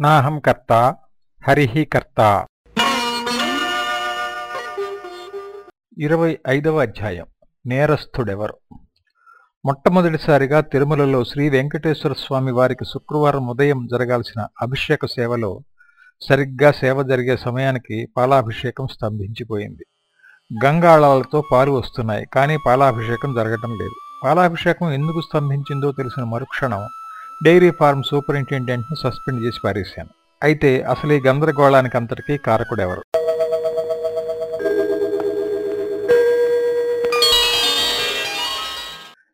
నాహం కర్త హరి కర్త. ఇరవై ఐదవ అధ్యాయం. నేరస్థుడెవరు? మొట్టమొదటిసారిగా తిరుమలలో శ్రీ వెంకటేశ్వర స్వామి వారికి శుక్రవారం ఉదయం జరగాల్సిన అభిషేక సేవలో సరిగ్గా సేవ జరిగే సమయానికి పాలాభిషేకం స్తంభించిపోయింది. గంగాళాలతో పాలు వస్తున్నాయి కానీ పాలాభిషేకం జరగటం లేదు. పాలాభిషేకం ఎందుకు స్తంభించిందో తెలిసిన మరుక్షణం డైరీ ఫార్మ్ సూపరింటెండెంట్ను సస్పెండ్ చేసి పారేశాను. అయితే అసలు ఈ గందరగోళానికి అంతటికీ కారకుడెవరు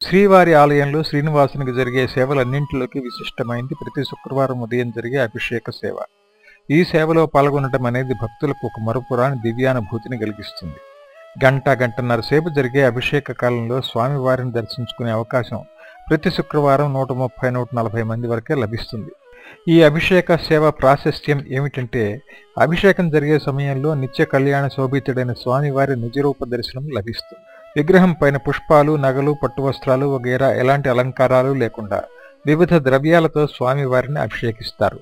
శ్రీవారి ఆలయంలో శ్రీనివాసునికి జరిగే సేవలన్నింటిలోకి విశిష్టమైంది ప్రతి శుక్రవారం ఉదయం జరిగే అభిషేక సేవ. ఈ సేవలో పాల్గొనడం అనేది భక్తులకు ఒక మరుపురాని దివ్యానుభూతిని కలిగిస్తుంది. గంట గంటన్నర సేపు జరిగే అభిషేక కాలంలో స్వామివారిని దర్శించుకునే అవకాశం ప్రతి శుక్రవారం నూట ముప్పై నూట నలభై మంది వరకే లభిస్తుంది. ఈ అభిషేక సేవ ప్రాశస్త్యం ఏమిటంటే అభిషేకం జరిగే సమయంలో నిత్య కళ్యాణ శోభితుడైన స్వామివారి నిజరూప దర్శనం లభిస్తుంది విగ్రహం పైన పుష్పాలు నగలు పట్టు వస్త్రాలు వగేరా ఎలాంటి అలంకారాలు లేకుండా వివిధ ద్రవ్యాలతో స్వామివారిని అభిషేకిస్తారు.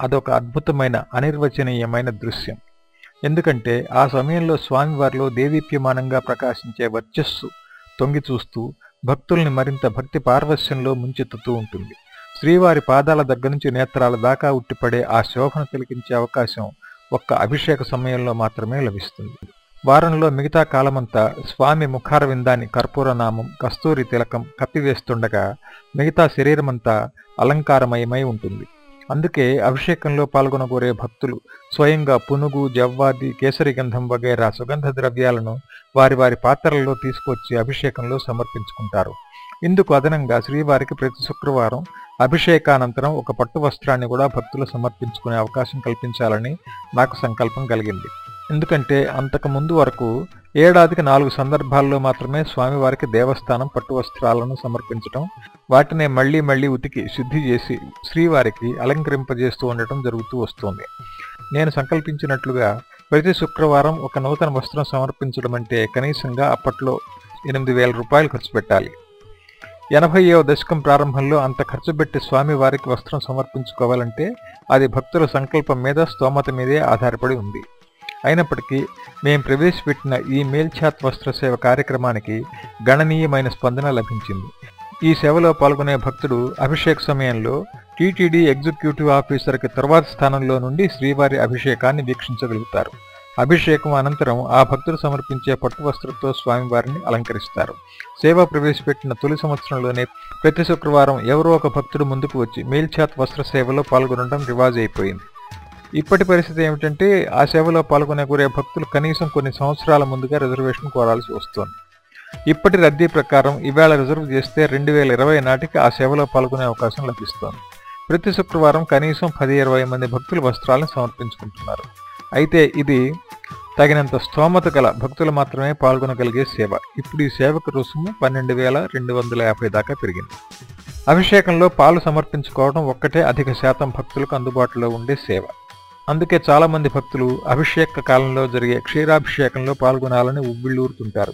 అదొక అద్భుతమైన అనిర్వచనీయమైన దృశ్యం. ఎందుకంటే ఆ సమయంలో స్వామివారిలో దేదీప్యమానంగా ప్రకాశించే వర్చస్సు తొంగి చూస్తూ భక్తుల్ని మరింత భక్తి పార్వశ్యంలో ముంచెత్తుతూ ఉంటుంది. శ్రీవారి పాదాల దగ్గర నుంచి నేత్రాల దాకా ఉట్టిపడే ఆ శోభను తిలకించే అవకాశం ఒక్క అభిషేక సమయంలో మాత్రమే లభిస్తుంది. వారంలో మిగతా కాలమంతా స్వామి ముఖార విందాన్ని కర్పూరనామం కస్తూరి తిలకం కప్పివేస్తుండగా మిగతా శరీరమంతా అలంకారమయమై ఉంటుంది. అందుకే అభిషేకంలో పాల్గొనగోరే భక్తులు స్వయంగా పునుగు జవ్వాది కేసరి గంధం వగైరా సుగంధ ద్రవ్యాలను వారి వారి పాత్రలలో తీసుకొచ్చి అభిషేకంలో సమర్పించుకుంటారు. ఇందుకు అదనంగా శ్రీవారికి ప్రతి శుక్రవారం అభిషేకానంతరం ఒక పట్టు వస్త్రాన్ని కూడా భక్తులు సమర్పించుకునే అవకాశం కల్పించాలని నాకు సంకల్పం కలిగింది. ఎందుకంటే అంతకు ముందు వరకు ఏడాదికి నాలుగు సందర్భాల్లో మాత్రమే స్వామివారికి దేవస్థానం పట్టు వస్త్రాలను సమర్పించటం వాటినే మళ్ళీ మళ్ళీ ఉతికి శుద్ధి చేసి శ్రీవారికి అలంకరింపజేస్తూ ఉండటం జరుగుతూ వస్తోంది. నేను సంకల్పించినట్లుగా ప్రతి శుక్రవారం ఒక నూతన వస్త్రం సమర్పించడం అంటే కనీసంగా అప్పట్లో ఎనిమిది వేల రూపాయలు ఖర్చు పెట్టాలి. ఎనభైవ దశకం ప్రారంభంలో అంత ఖర్చు పెట్టి స్వామివారికి వస్త్రం సమర్పించుకోవాలంటే అది భక్తుల సంకల్పం మీద స్తోమత మీదే ఆధారపడి ఉంది. అయినప్పటికీ మేం ప్రవేశపెట్టిన ఈ మేల్ఛాత్ వస్త్ర సేవ కార్యక్రమానికి గణనీయమైన స్పందన లభించింది. ఈ సేవలో పాల్గొనే భక్తుడు అభిషేక సమయంలో టీటీడీ ఎగ్జిక్యూటివ్ ఆఫీసర్కి తర్వాత స్థానంలో నుండి శ్రీవారి అభిషేకాన్ని వీక్షించగలుగుతారు. అభిషేకం అనంతరం ఆ భక్తుడు సమర్పించే పట్టు వస్త్రంతో స్వామివారిని అలంకరిస్తారు. సేవ ప్రవేశపెట్టిన తొలి సంవత్సరంలోనే ప్రతి శుక్రవారం ఎవరో ఒక భక్తుడు ముందుకు వచ్చి మేల్ఛాత్ వస్త్ర సేవలో పాల్గొనడం రివాజ్ అయిపోయింది. ఇప్పటి పరిస్థితి ఏమిటంటే ఆ సేవలో పాల్గొనే కోరే భక్తులు కనీసం కొన్ని సంవత్సరాల ముందుగా రిజర్వేషన్ కోరాల్సి వస్తోంది. ఇప్పటి రద్దీ ప్రకారం ఇవాళ రిజర్వ్ చేస్తే రెండు వేల ఇరవై నాటికి ఆ సేవలో పాల్గొనే అవకాశం లభిస్తోంది. ప్రతి శుక్రవారం కనీసం పది ఇరవై మంది భక్తులు వస్త్రాలను సమర్పించుకుంటున్నారు. అయితే ఇది తగినంత స్తోమత గల భక్తులు మాత్రమే పాల్గొనగలిగే సేవ. ఇప్పుడు ఈ సేవకు రుసుము పన్నెండు వేల రెండు వందల యాభై దాకా పెరిగింది. అభిషేకంలో పాలు సమర్పించుకోవడం ఒక్కటే అధిక శాతం భక్తులకు అందుబాటులో ఉండే సేవ. అందుకే చాలామంది భక్తులు అభిషేక కాలంలో జరిగే క్షీరాభిషేకంలో పాల్గొనాలని ఉవ్విళ్ళూరుతుంటారు.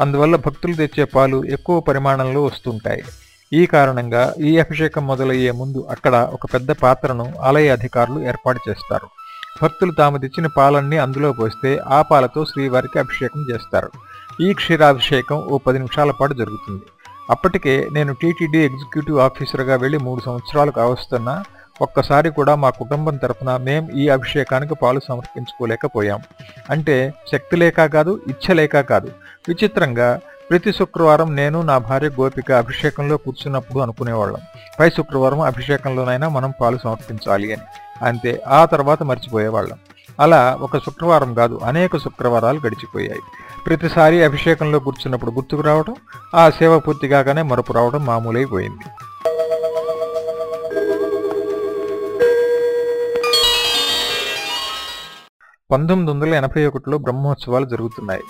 అందువల్ల భక్తులు తెచ్చే పాలు ఎక్కువ పరిమాణంలో వస్తుంటాయి. ఈ కారణంగా ఈ అభిషేకం మొదలయ్యే ముందు అక్కడ ఒక పెద్ద పాత్రను ఆలయ అధికారులు ఏర్పాటు చేస్తారు. భక్తులు తాము తెచ్చిన పాలన్నీ అందులో పోస్తే ఆ పాలతో శ్రీవారికి అభిషేకం చేస్తారు. ఈ క్షీరాభిషేకం ఓ పది నిమిషాల పాటు జరుగుతుంది. అప్పటికే నేను టీటీడీ ఎగ్జిక్యూటివ్ ఆఫీసర్గా వెళ్ళి మూడు సంవత్సరాలు కావస్తున్నా ఒక్కసారి కూడా మా కుటుంబం తరఫున మేం ఈ అభిషేకానికి పాలు సమర్పించుకోలేకపోయాం. అంటే శక్తి లేక కాదు ఇచ్చ లేక కాదు. విచిత్రంగా ప్రతి శుక్రవారం నేను నా భార్య గోపిక అభిషేకంలో కూర్చున్నప్పుడు అనుకునేవాళ్ళం. పై శుక్రవారం అభిషేకంలోనైనా మనం పాలు సమర్పించాలి అని. అంతే ఆ తర్వాత మర్చిపోయేవాళ్ళం. అలా ఒక శుక్రవారం కాదు అనేక శుక్రవారాలు గడిచిపోయాయి. ప్రతిసారి అభిషేకంలో కూర్చున్నప్పుడు గుర్తుకు రావడం ఆ సేవ పూర్తి కాగానే మరపు రావడం మామూలైపోయింది. పంతొమ్మిది వందల ఎనభై ఒకటిలో బ్రహ్మోత్సవాలు జరుగుతున్నాయి.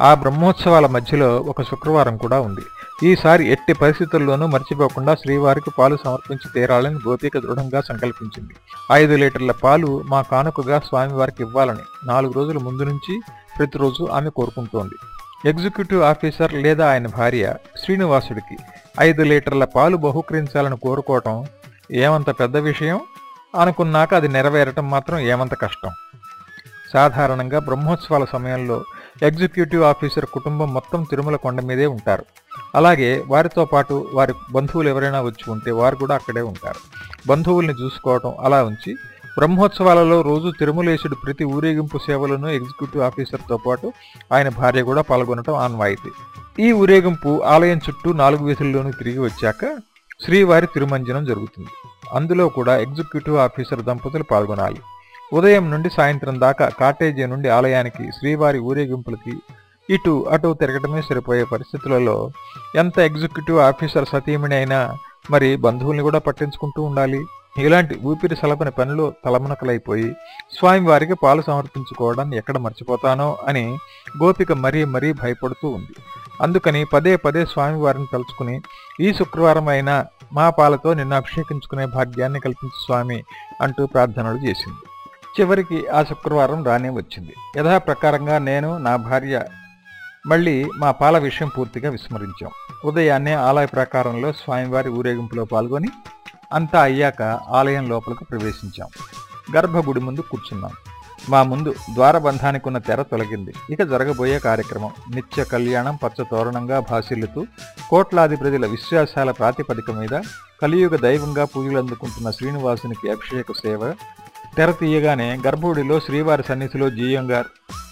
ఆ బ్రహ్మోత్సవాల మధ్యలో ఒక శుక్రవారం కూడా ఉంది. ఈసారి ఎట్టి పరిస్థితుల్లోనూ మర్చిపోకుండా శ్రీవారికి పాలు సమర్పించి తీరాలని గోపిక దృఢంగా సంకల్పించింది. ఐదు లీటర్ల పాలు మా కానుకగా స్వామివారికి ఇవ్వాలని నాలుగు రోజుల ముందు నుంచి ప్రతిరోజు ఆమె కోరుకుంటోంది. ఎగ్జిక్యూటివ్ ఆఫీసర్ లేదా ఆయన భార్య శ్రీనివాసుడికి ఐదు లీటర్ల పాలు బహుకరించాలని కోరుకోవటం ఏమంత పెద్ద విషయం? అనుకున్నాక అది నెరవేరటం మాత్రం ఏమంత కష్టం. సాధారణంగా బ్రహ్మోత్సవాల సమయంలో ఎగ్జిక్యూటివ్ ఆఫీసర్ కుటుంబం మొత్తం తిరుమల కొండ మీదే ఉంటారు. అలాగే వారితో పాటు వారి బంధువులు ఎవరైనా వచ్చి ఉంటే వారు కూడా అక్కడే ఉంటారు. బంధువుల్ని చూసుకోవటం అలా ఉంచి బ్రహ్మోత్సవాలలో రోజు తిరుమలేశుడు ప్రతి ఊరేగింపు సేవలను ఎగ్జిక్యూటివ్ ఆఫీసర్తో పాటు ఆయన భార్య కూడా పాల్గొనడం ఆన్వాయితీ. ఈ ఊరేగింపు ఆలయం చుట్టూ నాలుగు వీధుల్లోనూ తిరిగి వచ్చాక శ్రీవారి తిరుమంజనం జరుగుతుంది. అందులో కూడా ఎగ్జిక్యూటివ్ ఆఫీసర్ దంపతులు పాల్గొనాలి. ఉదయం నుండి సాయంత్రం దాకా కాటేజీ నుండి ఆలయానికి శ్రీవారి ఊరేగింపులకి ఇటు అటు తిరగటమే సరిపోయే పరిస్థితులలో ఎంత ఎగ్జిక్యూటివ్ ఆఫీసర్ సతీమణి అయినా మరి బంధువుల్ని కూడా పట్టించుకుంటూ ఉండాలి. ఇలాంటి ఊపిరి సలపని పనిలో తలమునకలైపోయి స్వామివారికి పాలు సమర్పించుకోవడాన్ని ఎక్కడ మర్చిపోతానో అని గోపిక మరీ మరీ భయపడుతూ ఉంది. అందుకని పదే పదే స్వామివారిని తలుచుకుని ఈ శుక్రవారం అయినా మా పాలతో నిన్ను అభిషేకించుకునే భాగ్యాన్ని కల్పించు స్వామి అంటూ ప్రార్థనలు చేసింది. చివరికి ఆ శుక్రవారం రానే వచ్చింది. యథాప్రకారంగా నేను నా భార్య మళ్ళీ మా పాల విషయం పూర్తిగా విస్మరించాం. ఉదయాన్నే ఆలయ ప్రకారంలో స్వామివారి ఊరేగింపులో పాల్గొని అంతా అయ్యాక ఆలయం లోపలకు ప్రవేశించాం. గర్భగుడి ముందు కూర్చున్నాం. మా ముందు ద్వారబంధానికి ఉన్న తెర తొలగింది. ఇక జరగబోయే కార్యక్రమం నిత్య కళ్యాణం పచ్చ తోరణంగా భాసిల్లుతూ కోట్లాది ప్రజల విశ్వాసాల ప్రాతిపదిక మీద కలియుగ దైవంగా పూజలు అందుకుంటున్న శ్రీనివాసునికి అభిషేక సేవ తెర తీయగానే గర్భగుడిలో శ్రీవారి సన్నిధిలో జీయంగార్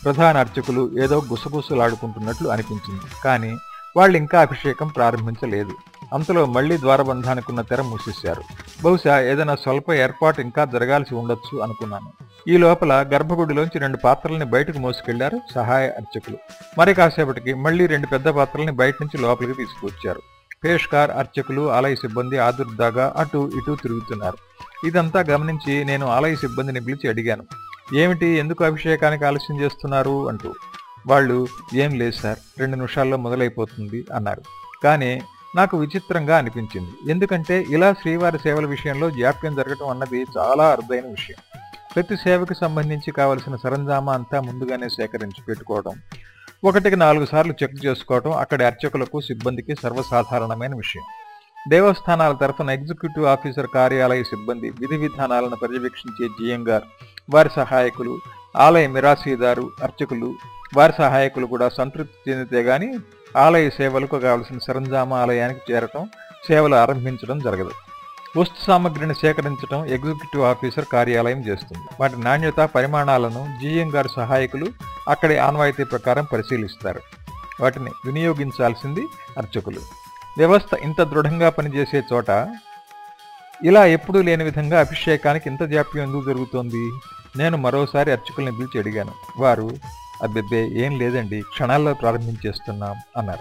ప్రధాన అర్చకులు ఏదో గుసగుసలాడుకుంటున్నట్లు అనిపించింది. కానీ వాళ్ళు ఇంకా అభిషేకం ప్రారంభించలేదు. అంతలో మళ్ళీ ద్వారబంధానికున్న తెర మూసేశారు. బహుశా ఏదైనా స్వల్ప ఏర్పాటు ఇంకా జరగాల్సి ఉండొచ్చు అనుకున్నాను. ఈ లోపల గర్భగుడిలోంచి రెండు పాత్రల్ని బయటకు మోసుకెళ్ళారు సహాయ అర్చకులు. మరి కాసేపటికి మళ్ళీ రెండు పెద్ద పాత్రల్ని బయట నుంచి లోపలికి తీసుకువచ్చారు. పేష్కార్ అర్చకులు ఆలయ సిబ్బంది ఆదుర్దాగా అటు ఇటు తిరుగుతున్నారు. ఇదంతా గమనించి నేను ఆలయ సిబ్బందిని పిలిచి అడిగాను. ఏమిటి? ఎందుకు అభిషేకానికి ఆలస్యం చేస్తున్నారు? అంటూ. వాళ్ళు ఏం లేదు సార్ రెండు నిమిషాల్లో మొదలైపోతుంది అన్నారు. కానీ నాకు విచిత్రంగా అనిపించింది. ఎందుకంటే ఇలా శ్రీవారి సేవల విషయంలో జాప్యం జరగటం అన్నది చాలా అరుదైన విషయం. ప్రతి సేవకు సంబంధించి కావలసిన సరంజామా అంతా ముందుగానే సేకరించి పెట్టుకోవడం ఒకటికి నాలుగు సార్లు చెక్ చేసుకోవడం అక్కడి అర్చకులకు సిబ్బందికి సర్వసాధారణమైన విషయం. దేవస్థానాల తరఫున ఎగ్జిక్యూటివ్ ఆఫీసర్ కార్యాలయ సిబ్బంది విధి విధానాలను పర్యవేక్షించే జియంగార్ వారి సహాయకులు ఆలయ మిరాసీదారు అర్చకులు వారి సహాయకులు కూడా సంతృప్తి చెందితే గాని ఆలయ సేవలకు కావలసిన సరంజామా ఆలయానికి చేరటం సేవలు ఆరంభించడం జరగదు. వస్తు సామగ్రిని సేకరించడం ఎగ్జిక్యూటివ్ ఆఫీసర్ కార్యాలయం చేస్తుంది. వాటి నాణ్యత పరిమాణాలను జీఎం గారి సహాయకులు అక్కడి ఆన్వాయితీ ప్రకారం పరిశీలిస్తారు. వాటిని వినియోగించాల్సింది అర్చకులు. వ్యవస్థ ఇంత దృఢంగా పనిచేసే చోట ఇలా ఎప్పుడూ లేని విధంగా అభిషేకానికి ఇంత జాప్యం ఎందుకు జరుగుతోంది? నేను మరోసారి అర్చకుల్ని పిలిచి అడిగాను. వారు అబ్బెబ్బే ఏం లేదండి క్షణాల్లో ప్రారంభించేస్తున్నాం అన్నారు.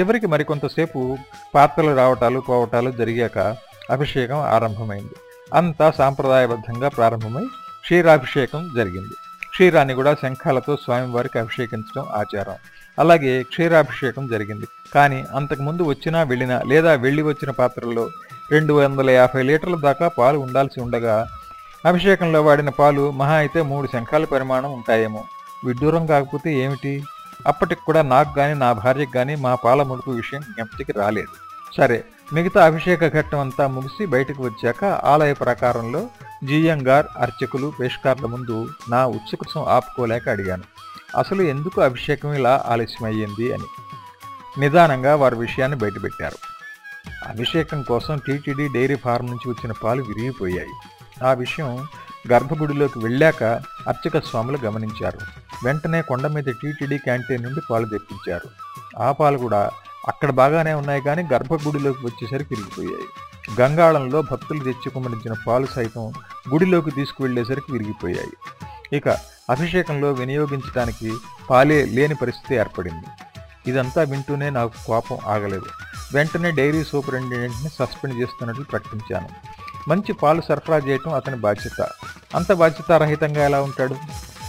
చివరికి మరికొంతసేపు పాత్రలు రావటాలు పోవటాలు జరిగాక అభిషేకం ఆరంభమైంది. అంతా సాంప్రదాయబద్ధంగా ప్రారంభమై క్షీరాభిషేకం జరిగింది. క్షీరాన్ని కూడా శంఖాలతో స్వామివారికి అభిషేకించడం ఆచారం. అలాగే క్షీరాభిషేకం జరిగింది. కానీ అంతకుముందు వచ్చినా వెళ్ళినా లేదా వెళ్ళి వచ్చిన పాత్రల్లో రెండు వందల యాభై లీటర్ల దాకా పాలు ఉండాల్సి ఉండగా అభిషేకంలో వాడిన పాలు మహా అయితే మూడు శంఖాల పరిమాణం ఉంటాయేమో. విడ్డూరం కాకపోతే ఏమిటి? అప్పటికి కూడా నాకు కానీ నా భార్యకు కానీ మా పాల ముడుపు విషయం జ్ఞప్తికి రాలేదు. సరే మిగతా అభిషేక ఘట్టం అంతా ముగిసి బయటకు వచ్చాక ఆలయ ప్రకారంలో జీయంగార్ అర్చకులు పేష్కార్ల ముందు నా ఉత్సుకృతం ఆపుకోలేక అడిగాను. అసలు ఎందుకు అభిషేకం ఇలా ఆలస్యమయ్యింది అని. నిదానంగా వారి విషయాన్ని బయటపెట్టారు. అభిషేకం కోసం టీటీడీ డైరీ ఫారం నుంచి వచ్చిన పాలు విరిగిపోయాయి. ఆ విషయం గర్భగుడిలోకి వెళ్ళాక అర్చక స్వాములు గమనించారు. వెంటనే కొండ మీద టీటీడీ క్యాంటీన్ నుండి పాలు తెప్పించారు. ఆ పాలు కూడా అక్కడ బాగానే ఉన్నాయి కానీ గర్భగుడిలోకి వచ్చేసరికి విరిగిపోయాయి. గంగాళంలో భక్తులు తెచ్చుకుమరించిన పాలు సైతం గుడిలోకి తీసుకువెళ్ళేసరికి విరిగిపోయాయి. ఇక అభిషేకంలో వినియోగించడానికి పాలే లేని పరిస్థితి ఏర్పడింది. ఇదంతా వింటూనే నాకు కోపం ఆగలేదు. వెంటనే డైరీ సూపరింటెండెంట్ని సస్పెండ్ చేస్తున్నట్లు ప్రకటించాను. మంచి పాలు సరఫరా చేయటం అతని బాధ్యత. అంత బాధ్యతారహితంగా ఎలా ఉంటాడు?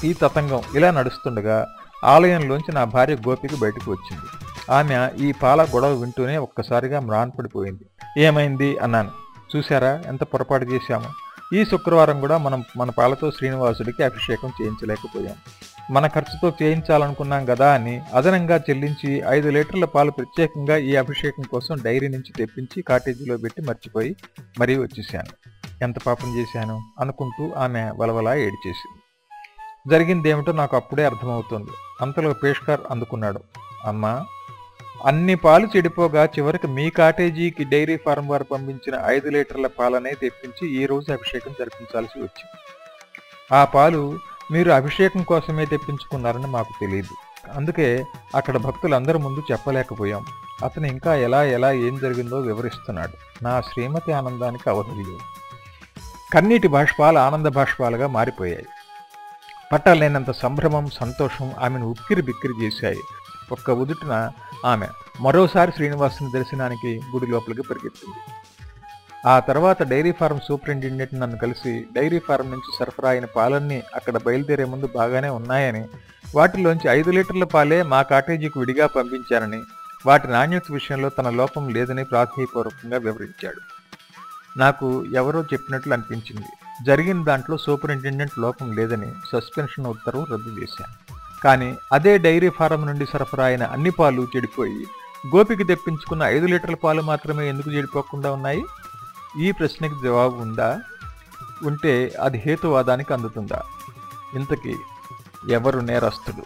ఈ తతంగం ఇలా నడుస్తుండగా ఆలయంలోంచి నా భార్య గోపికి బయటకు వచ్చింది. ఆమె ఈ పాల గొడవ వింటూనే ఒక్కసారిగా మ్రాన్పడిపోయింది ఏమైంది? అన్నాను. చూశారా? ఎంత పొరపాటు చేశాము? ఈ శుక్రవారం కూడా మనం మన పాలతో శ్రీనివాసుడికి అభిషేకం చేయించలేకపోయాం. మన ఖర్చుతో చేయించాలనుకున్నాం కదా అని అదనంగా చెల్లించి ఐదు లీటర్ల పాలు ప్రత్యేకంగా ఈ అభిషేకం కోసం డైరీ నుంచి తెప్పించి కాటేజీలో పెట్టి మర్చిపోయి మరీ వచ్చేసాను ఎంత పాపం చేశాను? అనుకుంటూ ఆమె వలవలా ఏడిచేసింది. జరిగిందేమిటో నాకు అప్పుడే అర్థమవుతుంది. అంతలో పేష్కర్ అందుకున్నాడు. అమ్మా అన్ని పాలు చెడిపోగా చివరికి మీ కాటేజీకి డైరీ ఫారం వారు పంపించిన ఐదు లీటర్ల పాలనే తెప్పించి ఈ రోజు అభిషేకం జరిపించాల్సి వచ్చింది. ఆ పాలు మీరు అభిషేకం కోసమే తెప్పించుకున్నారని మాకు తెలియదు. అందుకే అక్కడ భక్తులందరి ముందు చెప్పలేకపోయాం. అతను ఇంకా ఎలా ఎలా ఏం జరిగిందో వివరిస్తున్నాడు. నా శ్రీమతి ఆనందానికి అవధులు కన్నీటి బాష్పాలు ఆనంద బాష్పాలుగా మారిపోయాయి. పట్టలేనంత సంభ్రమం సంతోషం ఆమెను ఉక్కిరి బిక్కిరి చేశాయి. ఒక్క ఉదుటిన ఆమె మరోసారి శ్రీనివాసుని దర్శనానికి గుడి లోపలికి పరిగెత్తింది. ఆ తర్వాత డైరీ ఫారం సూపరింటెండెంట్ నన్ను కలిసి డైరీ ఫారం నుంచి సరఫరా అయిన పాలన్నీ అక్కడ బయలుదేరే ముందు బాగానే ఉన్నాయని వాటిలోంచి ఐదు లీటర్ల పాలే మా కాటేజీకి విడిగా పంపించారని వాటి నాణ్యత విషయంలో తన లోపం లేదని ప్రాధాన్యపూర్వకంగా వివరించాడు. నాకు ఎవరో చెప్పినట్లు అనిపించింది. జరిగిన దాంట్లో సూపరింటెండెంట్ లోపం లేదని సస్పెన్షన్ ఉత్తర్వు రద్దు చేశాను. కానీ అదే డైరీ ఫారం నుండి సరఫరా అయిన అన్ని పాలు చెడిపోయి గోపికి తెప్పించుకున్న ఐదు లీటర్ల పాలు మాత్రమే ఎందుకు చెడిపోకుండా ఉన్నాయి? ఈ ప్రశ్నకి జవాబు ఉందా? ఉంటే అది హేతువాదానికి అందుతుందా? ఇంతకీ ఎవరు నేరస్తుడు